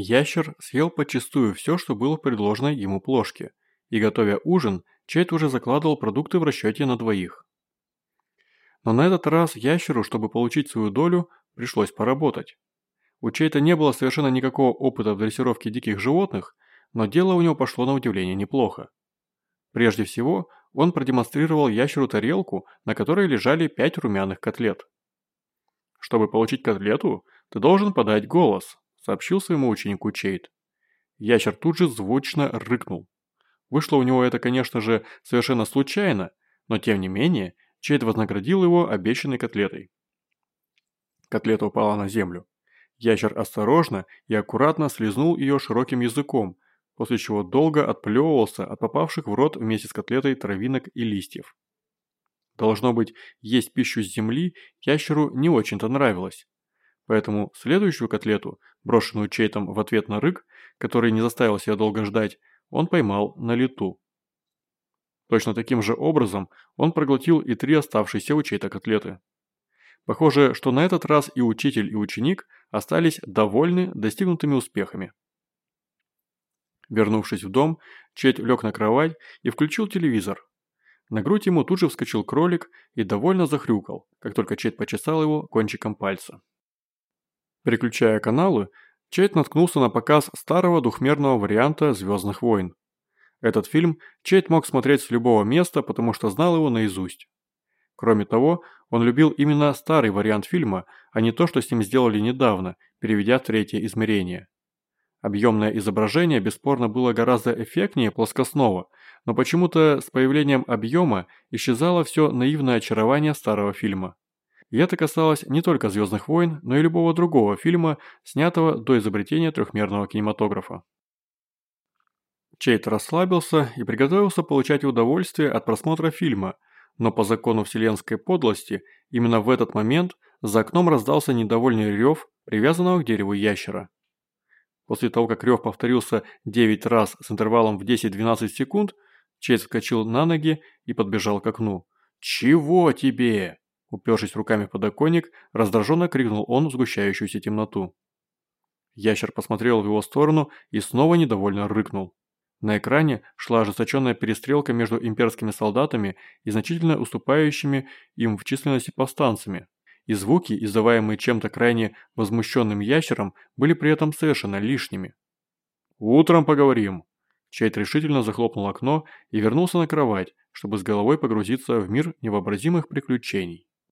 Ящер съел почистую все, что было предложено ему плошке, и, готовя ужин, Чейт уже закладывал продукты в расчете на двоих. Но на этот раз ящеру, чтобы получить свою долю, пришлось поработать. У Чейта не было совершенно никакого опыта в дрессировке диких животных, но дело у него пошло на удивление неплохо. Прежде всего, он продемонстрировал ящеру тарелку, на которой лежали пять румяных котлет. «Чтобы получить котлету, ты должен подать голос», – сообщил своему ученику Чейт. Ящер тут же звучно рыкнул. Вышло у него это, конечно же, совершенно случайно, но тем не менее, Чейт вознаградил его обещанной котлетой. Котлета упала на землю. Ящер осторожно и аккуратно слезнул ее широким языком, после чего долго отплевывался от попавших в рот вместе с котлетой травинок и листьев. Должно быть, есть пищу с земли ящеру не очень-то нравилось. Поэтому следующую котлету, брошенную Чейтом в ответ на рык, который не заставил себя долго ждать, он поймал на лету. Точно таким же образом он проглотил и три оставшиеся у Чейта котлеты. Похоже, что на этот раз и учитель, и ученик остались довольны достигнутыми успехами. Вернувшись в дом, Чейт лег на кровать и включил телевизор. На грудь ему тут же вскочил кролик и довольно захрюкал, как только Чейт почесал его кончиком пальца. Переключая каналы, Чейт наткнулся на показ старого двухмерного варианта «Звездных войн». Этот фильм Чейт мог смотреть с любого места, потому что знал его наизусть. Кроме того, он любил именно старый вариант фильма, а не то, что с ним сделали недавно, переведя в третье измерение. Объемное изображение бесспорно было гораздо эффектнее плоскостного, но почему-то с появлением объема исчезало все наивное очарование старого фильма. И это касалось не только «Звездных войн», но и любого другого фильма, снятого до изобретения трехмерного кинематографа. Чейт расслабился и приготовился получать удовольствие от просмотра фильма, но по закону вселенской подлости именно в этот момент за окном раздался недовольный рев привязанного к дереву ящера. После того, как рев повторился 9 раз с интервалом в 10-12 секунд, Чейз вскочил на ноги и подбежал к окну. «Чего тебе?» Упершись руками в подоконник, раздраженно крикнул он в сгущающуюся темноту. Ящер посмотрел в его сторону и снова недовольно рыкнул. На экране шла ожесточенная перестрелка между имперскими солдатами и значительно уступающими им в численности повстанцами и звуки, издаваемые чем-то крайне возмущенным ящером, были при этом совершенно лишними. «Утром поговорим!» Чейт решительно захлопнул окно и вернулся на кровать, чтобы с головой погрузиться в мир невообразимых приключений.